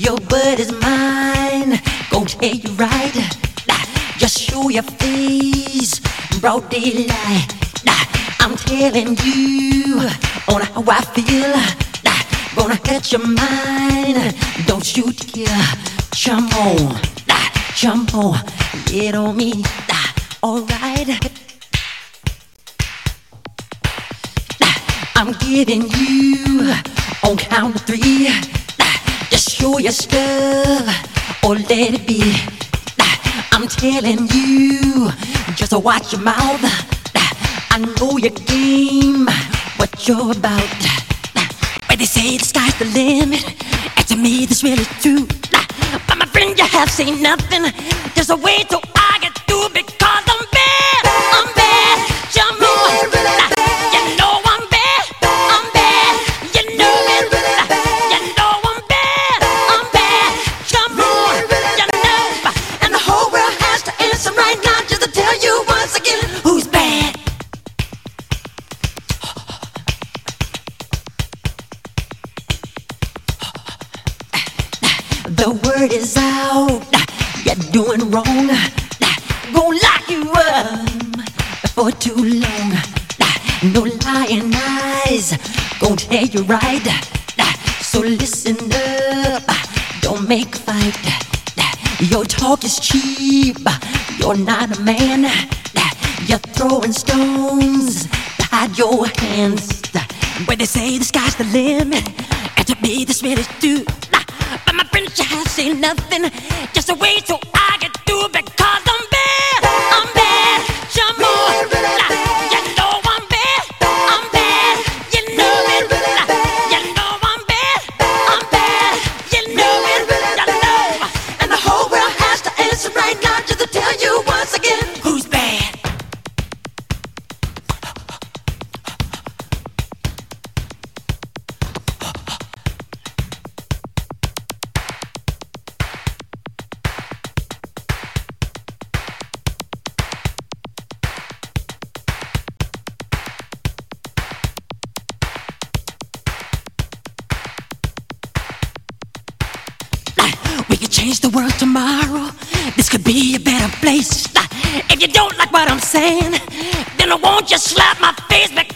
Your bud is mine. Gon' tell you right. Just show your face. Broad daylight. I'm telling you on how I feel. Gonna catch your mind. Don't shoot kill. Jump on. Jump on. Get on me. Alright. I'm getting you on count of three. Show your stuff or let it be. I'm telling you, just watch your mouth. I know your game, what you're about. When they say the sky's the limit, and to me this really true. But my friend, you have seen nothing. There's a way to to right now just to tell you once again who's bad. The word is out. You're doing wrong. Gonna lock you up for too long. No lying eyes. Gonna tell you right. So listen up. Don't make a fight. Your talk is cheap. You're not a man. You're throwing stones to hide your hands. When they say the sky's the limit, and to me this really do. But my friends, you have seen nothing. Just a way so I get could change the world tomorrow. This could be a better place. If you don't like what I'm saying, then I won't just slap my face because